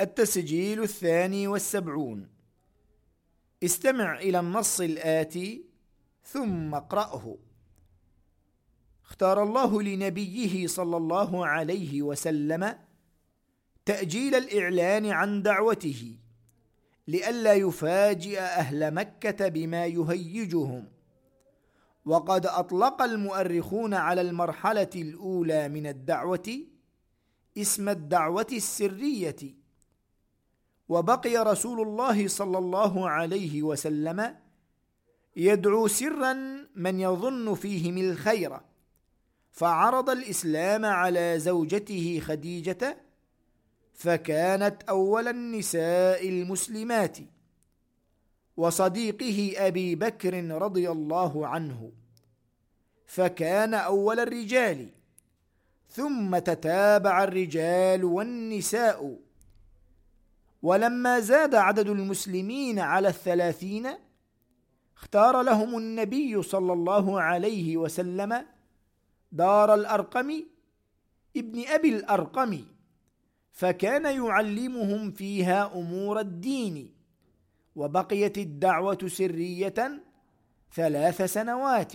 التسجيل الثاني والسبعون. استمع إلى النص الآتي ثم اقرأه. اختار الله لنبيه صلى الله عليه وسلم تأجيل الإعلان عن دعوته لئلا يفاجئ أهل مكة بما يهيجهم. وقد أطلق المؤرخون على المرحلة الأولى من الدعوة اسم الدعوة السرية وبقي رسول الله صلى الله عليه وسلم يدعو سرا من يظن فيهم الخير فعرض الإسلام على زوجته خديجة فكانت أول النساء المسلمات وصديقه أبي بكر رضي الله عنه فكان أول الرجال ثم تتابع الرجال والنساء. ولما زاد عدد المسلمين على الثلاثين اختار لهم النبي صلى الله عليه وسلم دار الأرقم ابن أبي الأرقم فكان يعلمهم فيها أمور الدين وبقيت الدعوة سرية ثلاث سنوات.